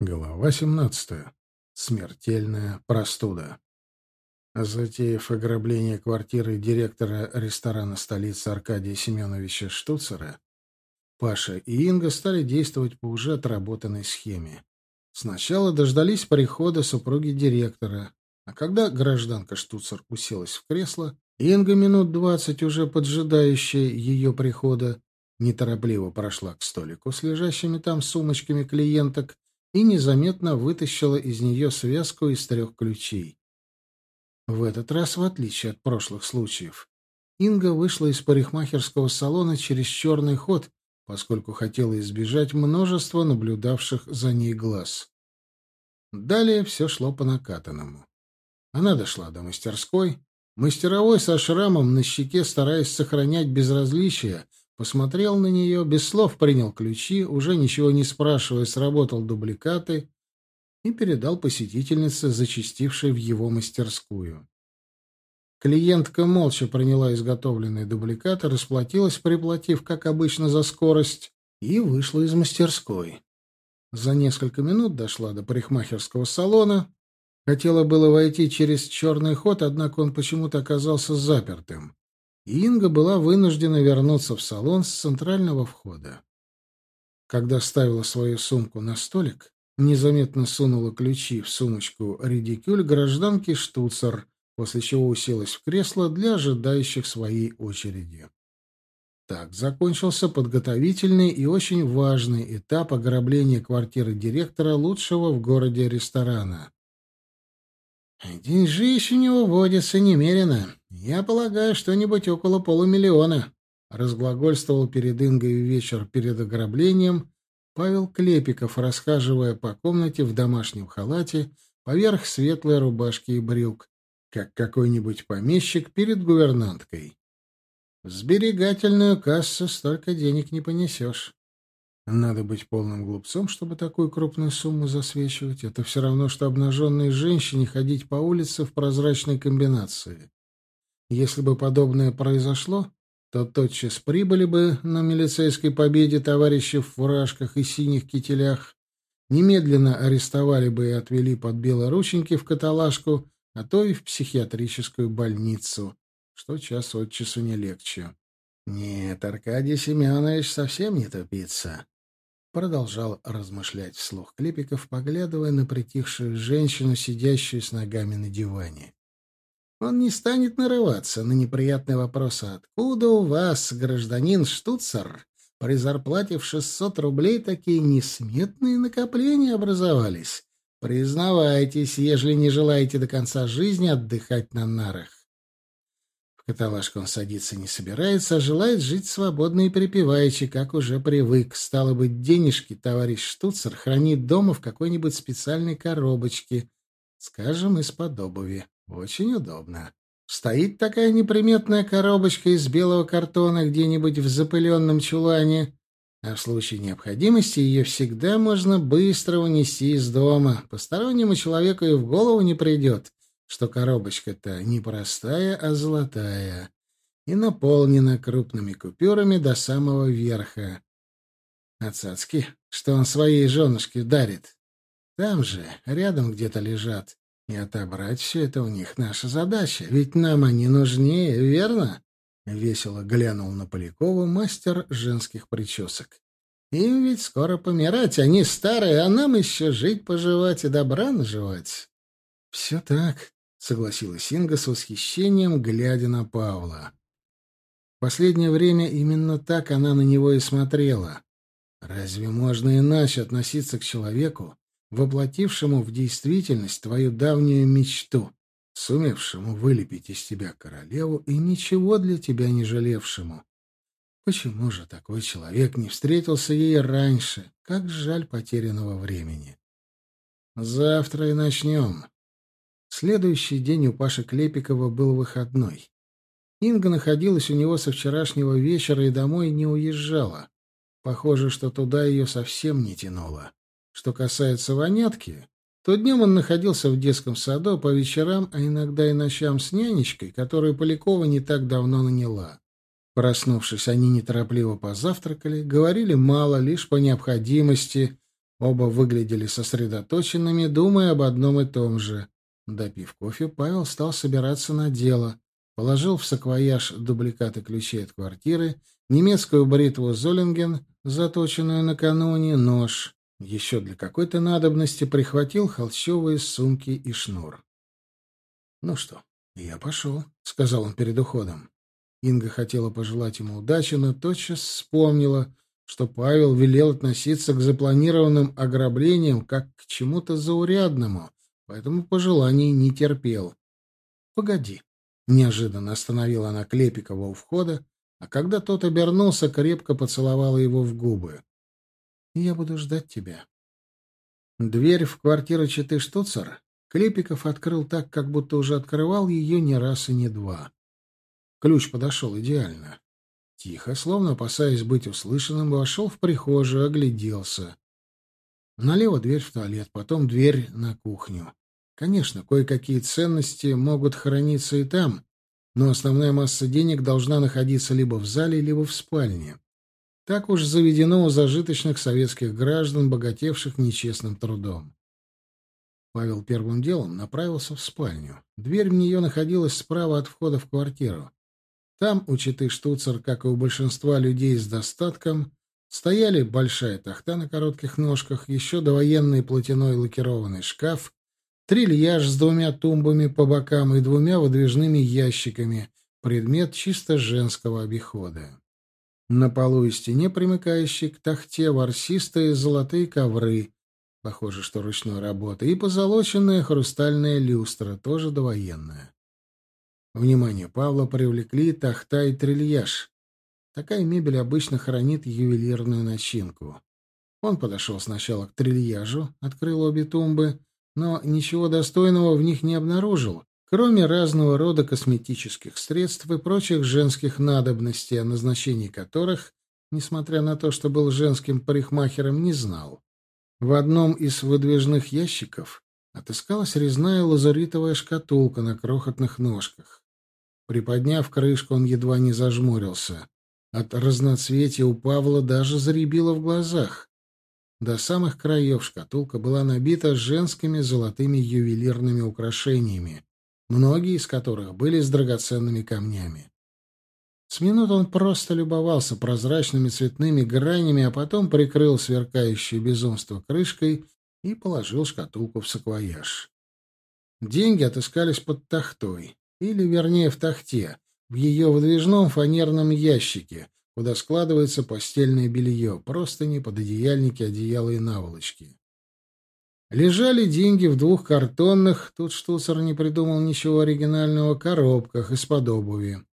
Глава 17. Смертельная простуда. Затеяв ограбление квартиры директора ресторана столицы Аркадия Семеновича Штуцера, Паша и Инга стали действовать по уже отработанной схеме. Сначала дождались прихода супруги директора, а когда гражданка Штуцер уселась в кресло, Инга минут двадцать уже поджидающая ее прихода, неторопливо прошла к столику с лежащими там сумочками клиенток и незаметно вытащила из нее связку из трех ключей. В этот раз, в отличие от прошлых случаев, Инга вышла из парикмахерского салона через черный ход, поскольку хотела избежать множества наблюдавших за ней глаз. Далее все шло по накатанному. Она дошла до мастерской. Мастеровой со шрамом на щеке, стараясь сохранять безразличие, Посмотрел на нее, без слов принял ключи, уже ничего не спрашивая, сработал дубликаты и передал посетительнице, зачастившей в его мастерскую. Клиентка молча приняла изготовленные дубликаты, расплатилась, приплатив, как обычно, за скорость, и вышла из мастерской. За несколько минут дошла до парикмахерского салона. Хотела было войти через черный ход, однако он почему-то оказался запертым и Инга была вынуждена вернуться в салон с центрального входа. Когда ставила свою сумку на столик, незаметно сунула ключи в сумочку редикюль гражданки Штуцер, после чего уселась в кресло для ожидающих своей очереди. Так закончился подготовительный и очень важный этап ограбления квартиры директора лучшего в городе ресторана. «Деньжищ у него водится немерено. Я полагаю, что-нибудь около полумиллиона», — разглагольствовал перед Ингой вечер перед ограблением Павел Клепиков, расхаживая по комнате в домашнем халате поверх светлой рубашки и брюк, как какой-нибудь помещик перед гувернанткой. В сберегательную кассу столько денег не понесешь. Надо быть полным глупцом, чтобы такую крупную сумму засвечивать. Это все равно, что обнаженной женщине ходить по улице в прозрачной комбинации. Если бы подобное произошло, то тотчас прибыли бы на милицейской победе товарищи в фуражках и синих кителях, немедленно арестовали бы и отвели под белорученьки в каталажку, а то и в психиатрическую больницу, что час от часу не легче. Нет, Аркадий Семенович совсем не тупица. Продолжал размышлять вслух Клепиков, поглядывая на притихшую женщину, сидящую с ногами на диване. Он не станет нарываться на неприятный вопрос «Откуда у вас, гражданин Штуцер, при зарплате в 600 рублей такие несметные накопления образовались? Признавайтесь, ежели не желаете до конца жизни отдыхать на нарах каталажку он садиться не собирается, а желает жить свободно и припеваючи, как уже привык. Стало быть, денежки товарищ Штуцер хранит дома в какой-нибудь специальной коробочке, скажем, из-под обуви. Очень удобно. Стоит такая неприметная коробочка из белого картона где-нибудь в запыленном чулане, а в случае необходимости ее всегда можно быстро унести из дома. Постороннему человеку и в голову не придет, что коробочка-то не простая, а золотая и наполнена крупными купюрами до самого верха. А цацки, что он своей женушке дарит, там же, рядом где-то лежат. И отобрать все это у них наша задача, ведь нам они нужнее, верно? Весело глянул на Полякова мастер женских причесок. Им ведь скоро помирать, они старые, а нам еще жить-поживать и добра наживать. — Все так, — согласилась Инга с восхищением, глядя на Павла. В последнее время именно так она на него и смотрела. Разве можно иначе относиться к человеку, воплотившему в действительность твою давнюю мечту, сумевшему вылепить из тебя королеву и ничего для тебя не жалевшему? Почему же такой человек не встретился ей раньше? Как жаль потерянного времени. Завтра и начнем. Следующий день у Паши Клепикова был выходной. Инга находилась у него со вчерашнего вечера и домой не уезжала. Похоже, что туда ее совсем не тянуло. Что касается вонятки, то днем он находился в детском саду, а по вечерам, а иногда и ночам с нянечкой, которую Полякова не так давно наняла. Проснувшись, они неторопливо позавтракали, говорили мало, лишь по необходимости, Оба выглядели сосредоточенными, думая об одном и том же. Допив кофе, Павел стал собираться на дело. Положил в саквояж дубликаты ключей от квартиры, немецкую бритву Золинген, заточенную накануне, нож. Еще для какой-то надобности прихватил холщовые сумки и шнур. «Ну что, я пошел», — сказал он перед уходом. Инга хотела пожелать ему удачи, но тотчас вспомнила, что Павел велел относиться к запланированным ограблениям как к чему-то заурядному, поэтому пожеланий не терпел. «Погоди», — неожиданно остановила она Клепикова у входа, а когда тот обернулся, крепко поцеловала его в губы. «Я буду ждать тебя». Дверь в квартиру Читы Штуцер Клепиков открыл так, как будто уже открывал ее не раз и не два. Ключ подошел идеально. Тихо, словно опасаясь быть услышанным, вошел в прихожую, огляделся. Налево дверь в туалет, потом дверь на кухню. Конечно, кое-какие ценности могут храниться и там, но основная масса денег должна находиться либо в зале, либо в спальне. Так уж заведено у зажиточных советских граждан, богатевших нечестным трудом. Павел первым делом направился в спальню. Дверь в нее находилась справа от входа в квартиру. Там у Читы Штуцер, как и у большинства людей с достатком, стояли большая тахта на коротких ножках, еще довоенный платяной лакированный шкаф, трильяж с двумя тумбами по бокам и двумя выдвижными ящиками, предмет чисто женского обихода. На полу и стене, примыкающей к тахте, ворсистые золотые ковры, похоже, что ручной работы, и позолоченная хрустальная люстра, тоже довоенная. Внимание Павла привлекли тахта и трильяж. Такая мебель обычно хранит ювелирную начинку. Он подошел сначала к трильяжу, открыл обе тумбы, но ничего достойного в них не обнаружил, кроме разного рода косметических средств и прочих женских надобностей, о назначении которых, несмотря на то, что был женским парикмахером, не знал. В одном из выдвижных ящиков отыскалась резная лазуритовая шкатулка на крохотных ножках. Приподняв крышку, он едва не зажмурился. От разноцветия у Павла даже заребило в глазах. До самых краев шкатулка была набита женскими золотыми ювелирными украшениями, многие из которых были с драгоценными камнями. С минут он просто любовался прозрачными цветными гранями, а потом прикрыл сверкающее безумство крышкой и положил шкатулку в саквояж. Деньги отыскались под тахтой или, вернее, в тахте, в ее выдвижном фанерном ящике, куда складывается постельное белье, простыни, пододеяльники, одеяла и наволочки. Лежали деньги в двух картонных, тут штуцер не придумал ничего оригинального, коробках из-под обуви.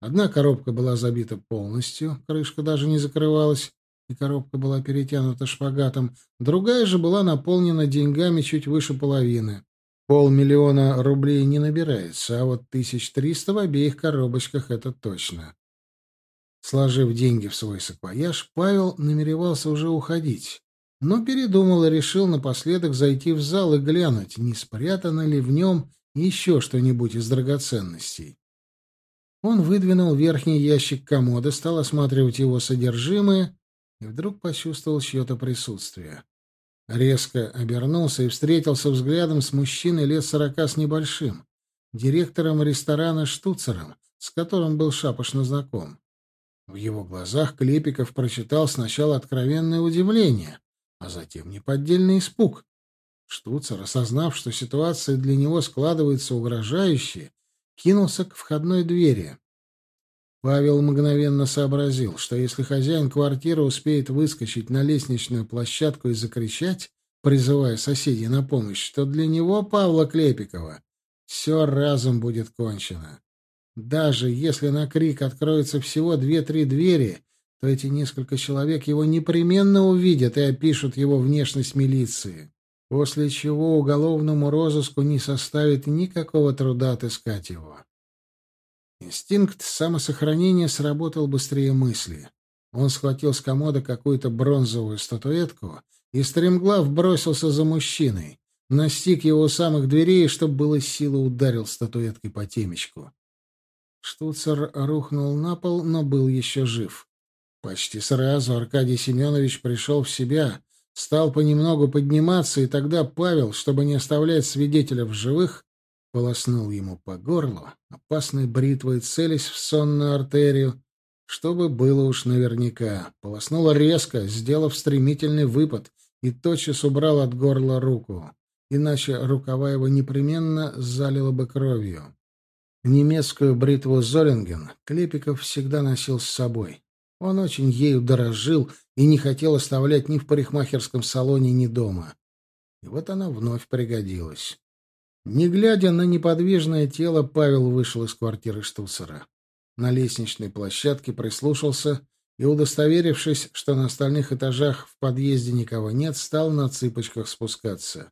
Одна коробка была забита полностью, крышка даже не закрывалась, и коробка была перетянута шпагатом, другая же была наполнена деньгами чуть выше половины. Полмиллиона рублей не набирается, а вот тысяч триста в обеих коробочках — это точно. Сложив деньги в свой саквояж, Павел намеревался уже уходить, но передумал и решил напоследок зайти в зал и глянуть, не спрятано ли в нем еще что-нибудь из драгоценностей. Он выдвинул верхний ящик комода, стал осматривать его содержимое и вдруг почувствовал чье-то присутствие. Резко обернулся и встретился взглядом с мужчиной лет сорока с небольшим, директором ресторана Штуцером, с которым был шапошно знаком. В его глазах Клепиков прочитал сначала откровенное удивление, а затем неподдельный испуг. Штуцер, осознав, что ситуация для него складывается угрожающе, кинулся к входной двери. Павел мгновенно сообразил, что если хозяин квартиры успеет выскочить на лестничную площадку и закричать, призывая соседей на помощь, то для него, Павла Клепикова, все разом будет кончено. Даже если на крик откроется всего две-три двери, то эти несколько человек его непременно увидят и опишут его внешность милиции, после чего уголовному розыску не составит никакого труда отыскать его. Инстинкт самосохранения сработал быстрее мысли. Он схватил с комода какую-то бронзовую статуэтку и стремглав бросился за мужчиной. Настиг его у самых дверей, чтобы было силы ударил статуэткой по темечку. Штуцер рухнул на пол, но был еще жив. Почти сразу Аркадий Семенович пришел в себя, стал понемногу подниматься, и тогда Павел, чтобы не оставлять свидетеля в живых, полоснул ему по горлу, опасной бритвой целясь в сонную артерию, чтобы было уж наверняка. Полоснул резко, сделав стремительный выпад, и тотчас убрал от горла руку. Иначе рукава его непременно залило бы кровью. Немецкую бритву Золинген Клепиков всегда носил с собой. Он очень ею дорожил и не хотел оставлять ни в парикмахерском салоне, ни дома. И вот она вновь пригодилась. Не глядя на неподвижное тело, Павел вышел из квартиры Штуцера. На лестничной площадке прислушался и, удостоверившись, что на остальных этажах в подъезде никого нет, стал на цыпочках спускаться.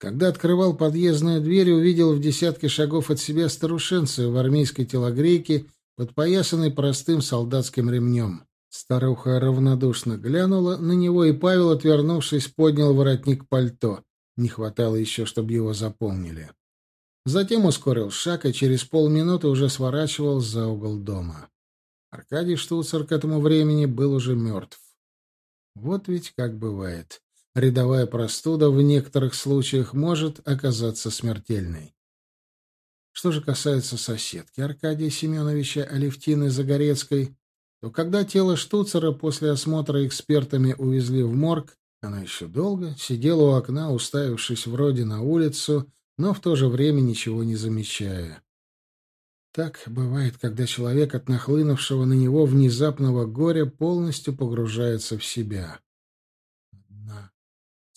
Когда открывал подъездную дверь, увидел в десятке шагов от себя старушенцию в армейской телогрейке, подпоясанной простым солдатским ремнем. Старуха равнодушно глянула на него, и Павел, отвернувшись, поднял воротник пальто. Не хватало еще, чтобы его запомнили. Затем ускорил шаг и через полминуты уже сворачивал за угол дома. Аркадий Штуцер к этому времени был уже мертв. Вот ведь как бывает. Рядовая простуда в некоторых случаях может оказаться смертельной. Что же касается соседки Аркадия Семеновича Алевтины Загорецкой, то когда тело Штуцера после осмотра экспертами увезли в морг, она еще долго сидела у окна, уставившись вроде на улицу, но в то же время ничего не замечая. Так бывает, когда человек от нахлынувшего на него внезапного горя полностью погружается в себя.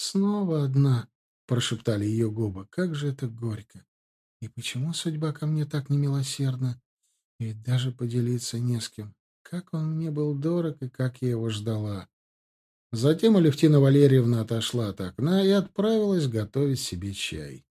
«Одна. Снова одна», — прошептали ее губы. «Как же это горько! И почему судьба ко мне так немилосердна? Ведь даже поделиться не с кем. Как он мне был дорог и как я его ждала!» Затем Алевтина Валерьевна отошла от окна и отправилась готовить себе чай.